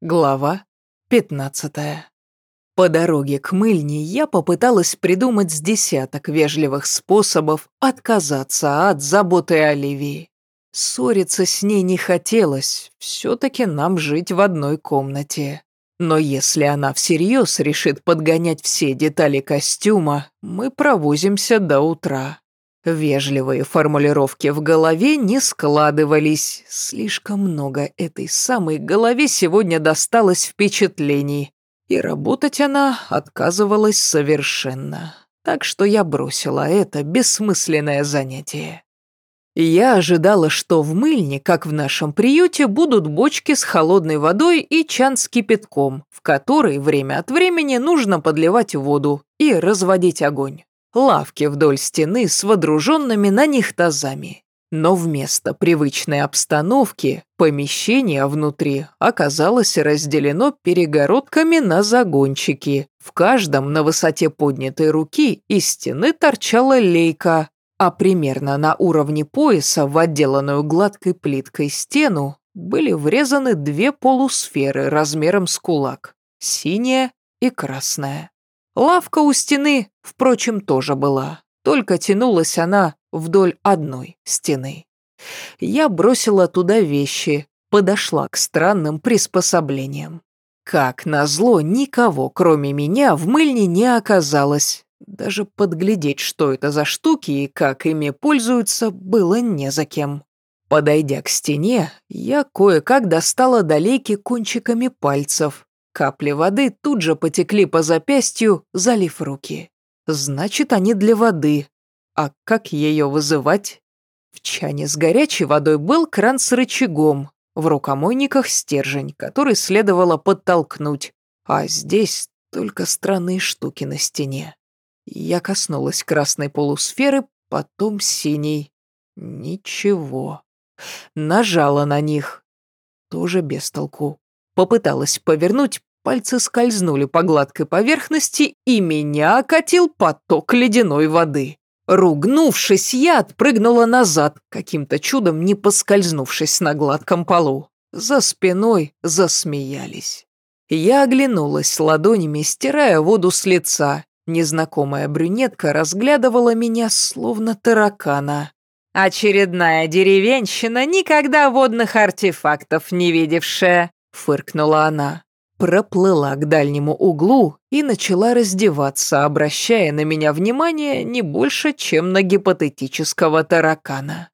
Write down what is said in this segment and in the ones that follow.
Глава 15 По дороге к мыльне я попыталась придумать с десяток вежливых способов отказаться от заботы Оливии. Ссориться с ней не хотелось, все-таки нам жить в одной комнате. Но если она всерьез решит подгонять все детали костюма, мы провозимся до утра. Вежливые формулировки в голове не складывались. Слишком много этой самой голове сегодня досталось впечатлений. И работать она отказывалась совершенно. Так что я бросила это бессмысленное занятие. Я ожидала, что в мыльне, как в нашем приюте, будут бочки с холодной водой и чан с кипятком, в который время от времени нужно подливать воду и разводить огонь лавки вдоль стены с водруженными на них тазами. Но вместо привычной обстановки помещение внутри оказалось разделено перегородками на загончики. В каждом на высоте поднятой руки из стены торчала лейка, а примерно на уровне пояса в отделанную гладкой плиткой стену были врезаны две полусферы размером с кулак – синяя и красная. Лавка у стены, впрочем, тоже была, только тянулась она вдоль одной стены. Я бросила туда вещи, подошла к странным приспособлениям. Как назло, никого, кроме меня, в мыльне не оказалось. Даже подглядеть, что это за штуки и как ими пользуются, было не за кем. Подойдя к стене, я кое-как достала долейки кончиками пальцев, Капли воды тут же потекли по запястью, залив руки. Значит, они для воды. А как ее вызывать? В чане с горячей водой был кран с рычагом, в рукомойниках стержень, который следовало подтолкнуть, а здесь только странные штуки на стене. Я коснулась красной полусферы, потом синей. Ничего. Нажала на них. Тоже без толку. Попыталась повернуть, Пальцы скользнули по гладкой поверхности, и меня окатил поток ледяной воды. Ругнувшись, я отпрыгнула назад, каким-то чудом не поскользнувшись на гладком полу. За спиной засмеялись. Я оглянулась ладонями, стирая воду с лица. Незнакомая брюнетка разглядывала меня, словно таракана. «Очередная деревенщина, никогда водных артефактов не видевшая», — фыркнула она проплыла к дальнему углу и начала раздеваться, обращая на меня внимание не больше, чем на гипотетического таракана.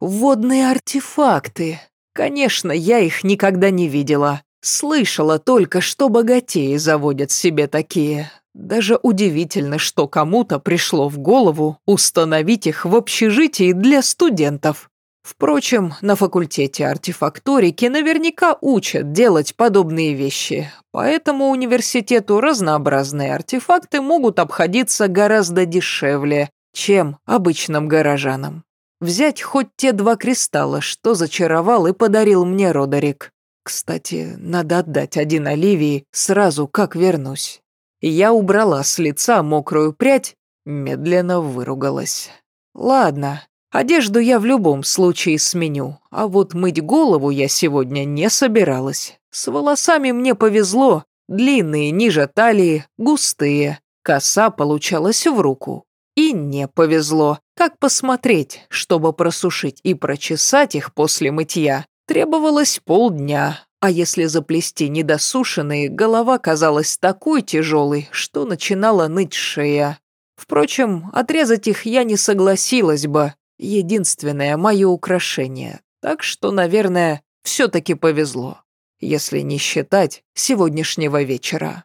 Водные артефакты. Конечно, я их никогда не видела. Слышала только, что богатеи заводят себе такие. Даже удивительно, что кому-то пришло в голову установить их в общежитии для студентов. Впрочем, на факультете артефакторики наверняка учат делать подобные вещи, поэтому университету разнообразные артефакты могут обходиться гораздо дешевле, чем обычным горожанам. Взять хоть те два кристалла, что зачаровал и подарил мне Родерик. Кстати, надо отдать один Оливии сразу, как вернусь. Я убрала с лица мокрую прядь, медленно выругалась. Ладно, Одежду я в любом случае сменю, а вот мыть голову я сегодня не собиралась. С волосами мне повезло, длинные ниже талии, густые. Коса получалась в руку. И не повезло. Как посмотреть, чтобы просушить и прочесать их после мытья, требовалось полдня. А если заплести недосушенные, голова казалась такой тяжелой, что начинала ныть шея. Впрочем, отрезать их я не согласилась бы, единственное мое украшение, так что, наверное, все-таки повезло, если не считать сегодняшнего вечера.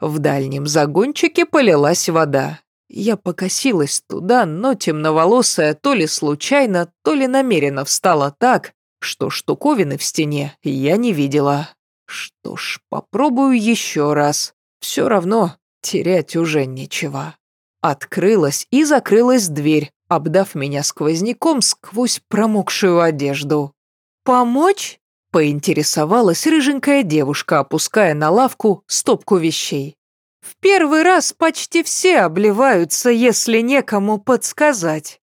В дальнем загончике полилась вода. Я покосилась туда, но темноволосая то ли случайно, то ли намеренно встала так, что штуковины в стене я не видела. Что ж, попробую еще раз. Все равно терять уже нечего. Открылась и закрылась дверь, обдав меня сквозняком сквозь промокшую одежду. «Помочь?» – поинтересовалась рыженькая девушка, опуская на лавку стопку вещей. «В первый раз почти все обливаются, если некому подсказать».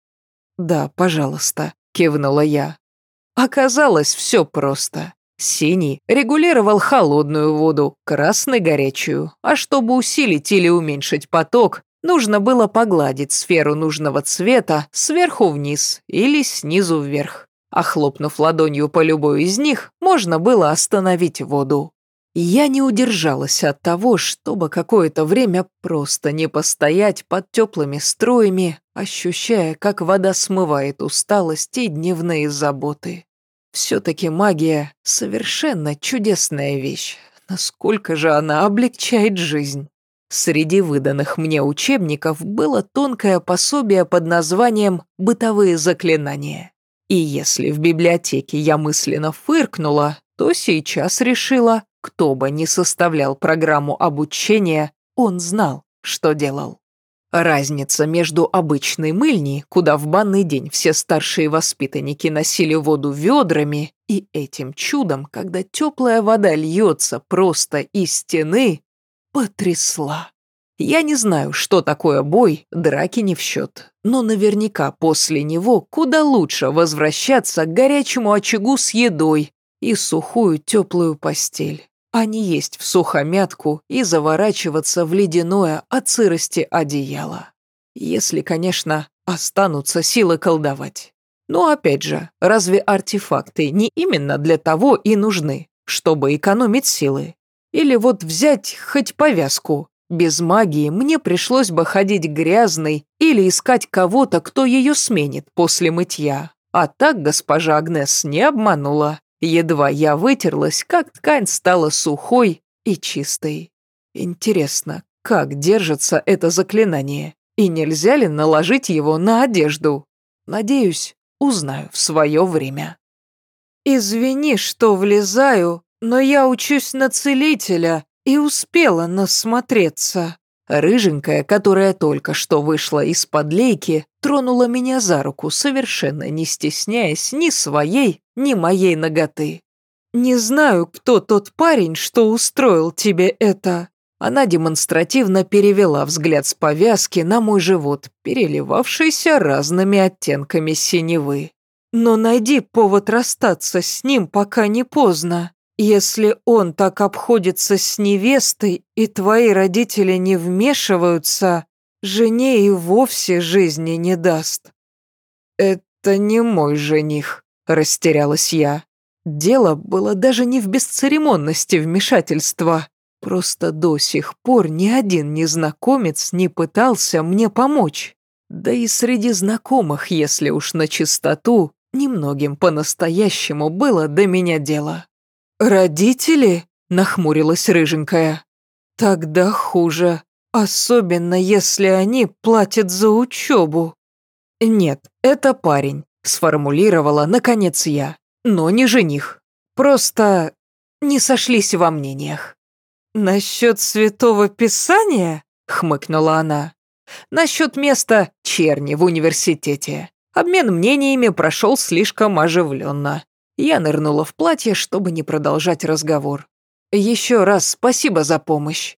«Да, пожалуйста», – кивнула я. Оказалось, все просто. Синий регулировал холодную воду, красный – горячую, а чтобы усилить или уменьшить поток, нужно было погладить сферу нужного цвета сверху вниз или снизу вверх. А хлопнув ладонью по любой из них, можно было остановить воду. Я не удержалась от того, чтобы какое-то время просто не постоять под теплыми струями, ощущая, как вода смывает усталость и дневные заботы. Все-таки магия — совершенно чудесная вещь. Насколько же она облегчает жизнь. Среди выданных мне учебников было тонкое пособие под названием «Бытовые заклинания». И если в библиотеке я мысленно фыркнула, то сейчас решила, кто бы ни составлял программу обучения, он знал, что делал. Разница между обычной мыльней, куда в банный день все старшие воспитанники носили воду ведрами, и этим чудом, когда теплая вода льется просто из стены, потрясла. Я не знаю, что такое бой, драки не в счет, но наверняка после него куда лучше возвращаться к горячему очагу с едой и сухую теплую постель а не есть в сухомятку и заворачиваться в ледяное от сырости одеяло. Если, конечно, останутся силы колдовать. Но опять же, разве артефакты не именно для того и нужны, чтобы экономить силы? Или вот взять хоть повязку. Без магии мне пришлось бы ходить грязной или искать кого-то, кто ее сменит после мытья. А так госпожа Агнес не обманула. Едва я вытерлась, как ткань стала сухой и чистой. Интересно, как держится это заклинание? И нельзя ли наложить его на одежду? Надеюсь, узнаю в свое время. «Извини, что влезаю, но я учусь на целителя и успела насмотреться». Рыженькая, которая только что вышла из-под лейки, тронула меня за руку, совершенно не стесняясь ни своей, ни моей ноготы. «Не знаю, кто тот парень, что устроил тебе это». Она демонстративно перевела взгляд с повязки на мой живот, переливавшийся разными оттенками синевы. «Но найди повод расстаться с ним, пока не поздно. Если он так обходится с невестой, и твои родители не вмешиваются, жене и вовсе жизни не даст». «Это не мой жених», — растерялась я. Дело было даже не в бесцеремонности вмешательства. Просто до сих пор ни один незнакомец не пытался мне помочь. Да и среди знакомых, если уж на чистоту, немногим по-настоящему было до меня дело. «Родители?» – нахмурилась рыженькая. «Тогда хуже, особенно если они платят за учебу». «Нет, это парень», – сформулировала, наконец, я. «Но не жених. Просто не сошлись во мнениях». «Насчет святого писания?» – хмыкнула она. «Насчет места черни в университете. Обмен мнениями прошел слишком оживленно. Я нырнула в платье, чтобы не продолжать разговор. «Еще раз спасибо за помощь».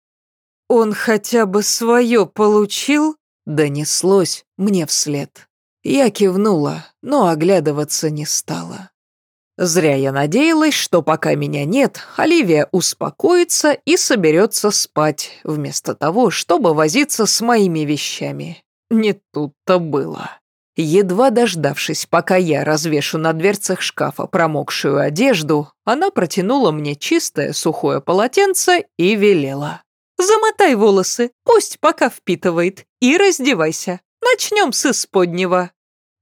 «Он хотя бы свое получил?» Донеслось мне вслед. Я кивнула, но оглядываться не стала. Зря я надеялась, что пока меня нет, Оливия успокоится и соберется спать, вместо того, чтобы возиться с моими вещами. Не тут-то было. Едва дождавшись, пока я развешу на дверцах шкафа промокшую одежду, она протянула мне чистое сухое полотенце и велела. «Замотай волосы, пусть пока впитывает, и раздевайся. Начнем с исподнего».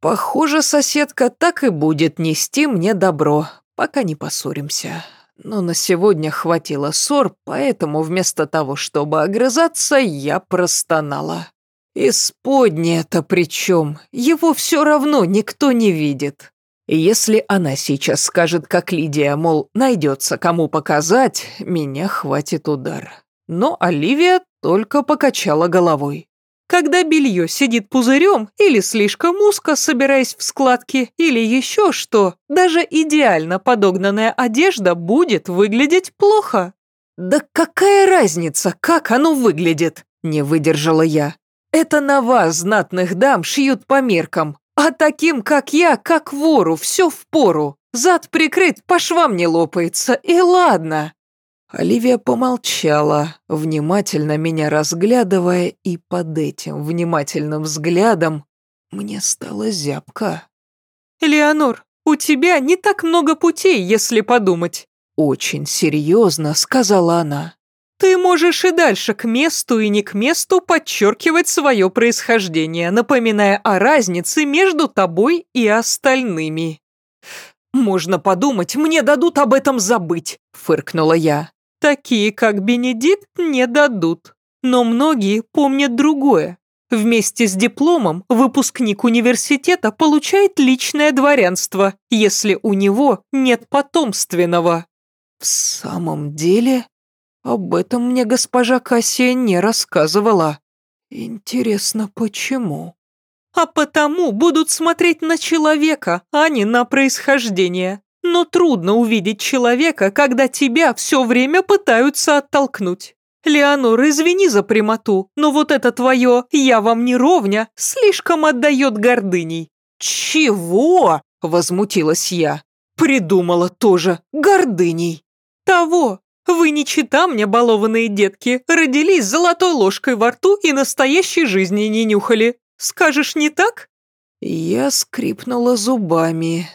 Похоже, соседка так и будет нести мне добро, пока не поссоримся. Но на сегодня хватило ссор, поэтому вместо того, чтобы огрызаться, я простонала. Исподнее-то при чем? Его все равно никто не видит. Если она сейчас скажет, как Лидия, мол, найдется кому показать, меня хватит удар. Но Оливия только покачала головой. Когда белье сидит пузырем или слишком узко, собираясь в складки, или еще что, даже идеально подогнанная одежда будет выглядеть плохо. «Да какая разница, как оно выглядит?» – не выдержала я. Это на вас, знатных дам, шьют по меркам, а таким, как я, как вору, все в пору. Зад прикрыт, по швам не лопается, и ладно». Оливия помолчала, внимательно меня разглядывая, и под этим внимательным взглядом мне стало зябко. «Леонор, у тебя не так много путей, если подумать», очень серьезно сказала она. Ты можешь и дальше к месту и не к месту подчеркивать свое происхождение, напоминая о разнице между тобой и остальными. «Можно подумать, мне дадут об этом забыть», — фыркнула я. «Такие, как Бенедикт, не дадут. Но многие помнят другое. Вместе с дипломом выпускник университета получает личное дворянство, если у него нет потомственного». «В самом деле?» Об этом мне госпожа Кассия не рассказывала. Интересно, почему? А потому будут смотреть на человека, а не на происхождение. Но трудно увидеть человека, когда тебя все время пытаются оттолкнуть. Леонор, извини за прямоту, но вот это твое «я вам не ровня» слишком отдает гордыней. «Чего?» – возмутилась я. «Придумала тоже гордыней». «Того, вы не чита мне, балованные детки, родились золотой ложкой во рту и настоящей жизни не нюхали. Скажешь, не так?» Я скрипнула зубами.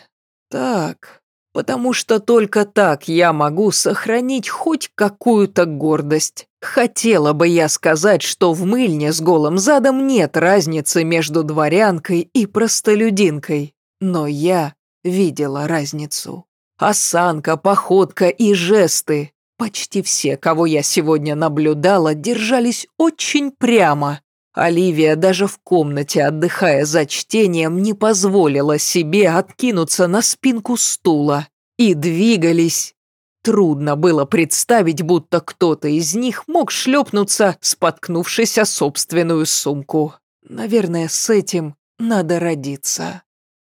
«Так, потому что только так я могу сохранить хоть какую-то гордость. Хотела бы я сказать, что в мыльне с голым задом нет разницы между дворянкой и простолюдинкой, но я видела разницу. Осанка, походка и жесты. Почти все, кого я сегодня наблюдала, держались очень прямо. Оливия даже в комнате, отдыхая за чтением, не позволила себе откинуться на спинку стула. И двигались. Трудно было представить, будто кто-то из них мог шлепнуться, споткнувшись о собственную сумку. Наверное, с этим надо родиться.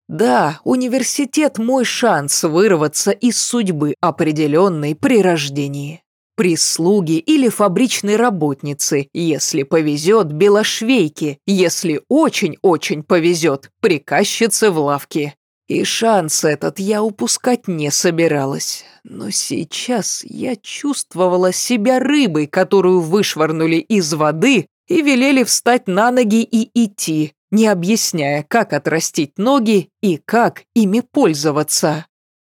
Да, университет – мой шанс вырваться из судьбы, определенной при рождении. Прислуги или фабричной работницы, если повезет, белошвейки, если очень-очень повезет, приказчицы в лавке. И шанс этот я упускать не собиралась. Но сейчас я чувствовала себя рыбой, которую вышвырнули из воды и велели встать на ноги и идти, не объясняя, как отрастить ноги и как ими пользоваться.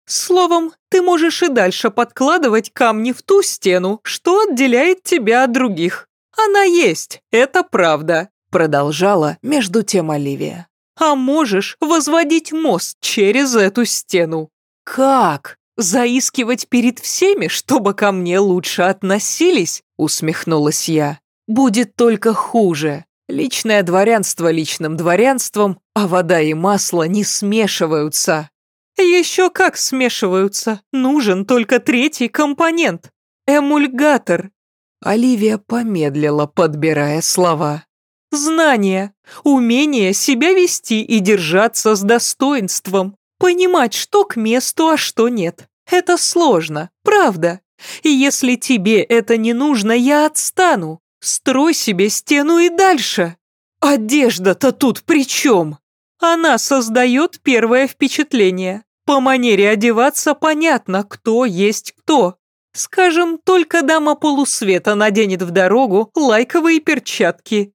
Словом, ты можешь и дальше подкладывать камни в ту стену, что отделяет тебя от других. Она есть, это правда, продолжала между тем Оливия. А можешь возводить мост через эту стену. Как? Заискивать перед всеми, чтобы ко мне лучше относились? Усмехнулась я. Будет только хуже. Личное дворянство личным дворянством, а вода и масло не смешиваются. Еще как смешиваются. Нужен только третий компонент. Эмульгатор. Оливия помедлила, подбирая слова. Знание, умение себя вести и держаться с достоинством. Понимать, что к месту, а что нет. Это сложно, правда. И если тебе это не нужно, я отстану. Строй себе стену и дальше. Одежда-то тут при чем? Она создает первое впечатление. По манере одеваться понятно, кто есть кто. Скажем, только дама полусвета наденет в дорогу лайковые перчатки.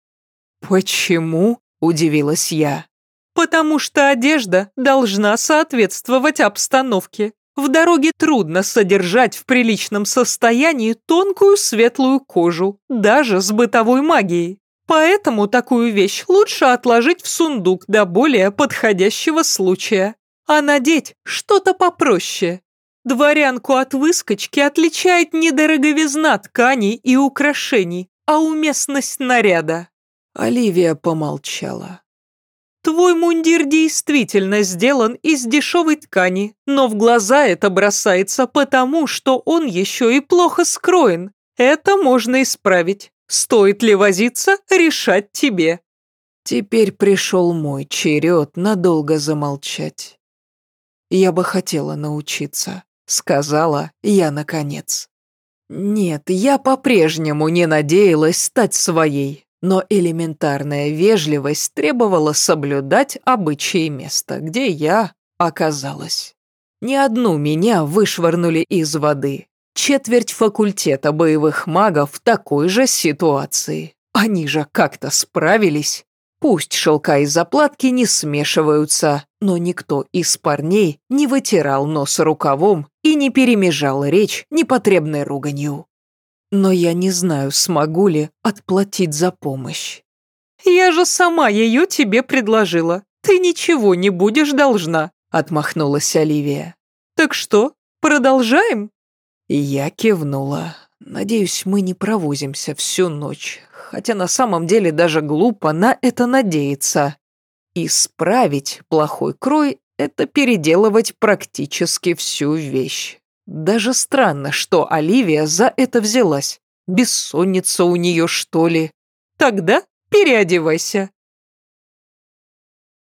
«Почему?» – удивилась я. «Потому что одежда должна соответствовать обстановке. В дороге трудно содержать в приличном состоянии тонкую светлую кожу, даже с бытовой магией. Поэтому такую вещь лучше отложить в сундук до более подходящего случая. А надеть что-то попроще. Дворянку от выскочки отличает не дороговизна тканей и украшений, а уместность наряда. Оливия помолчала. Твой мундир действительно сделан из дешевой ткани, но в глаза это бросается потому, что он еще и плохо скроен. Это можно исправить. Стоит ли возиться, решать тебе. Теперь пришел мой черед надолго замолчать. Я бы хотела научиться, сказала я наконец. Нет, я по-прежнему не надеялась стать своей, но элементарная вежливость требовала соблюдать обычаи места, где я оказалась. Ни одну меня вышвырнули из воды. Четверть факультета боевых магов в такой же ситуации. Они же как-то справились. Пусть шелка и заплатки не смешиваются, но никто из парней не вытирал нос рукавом и не перемежал речь непотребной руганью. Но я не знаю, смогу ли отплатить за помощь. «Я же сама ее тебе предложила. Ты ничего не будешь должна», — отмахнулась Оливия. «Так что, продолжаем?» Я кивнула. Надеюсь, мы не провозимся всю ночь, хотя на самом деле даже глупо на это надеяться. Исправить плохой крой — это переделывать практически всю вещь. Даже странно, что Оливия за это взялась. Бессонница у нее, что ли? Тогда переодевайся.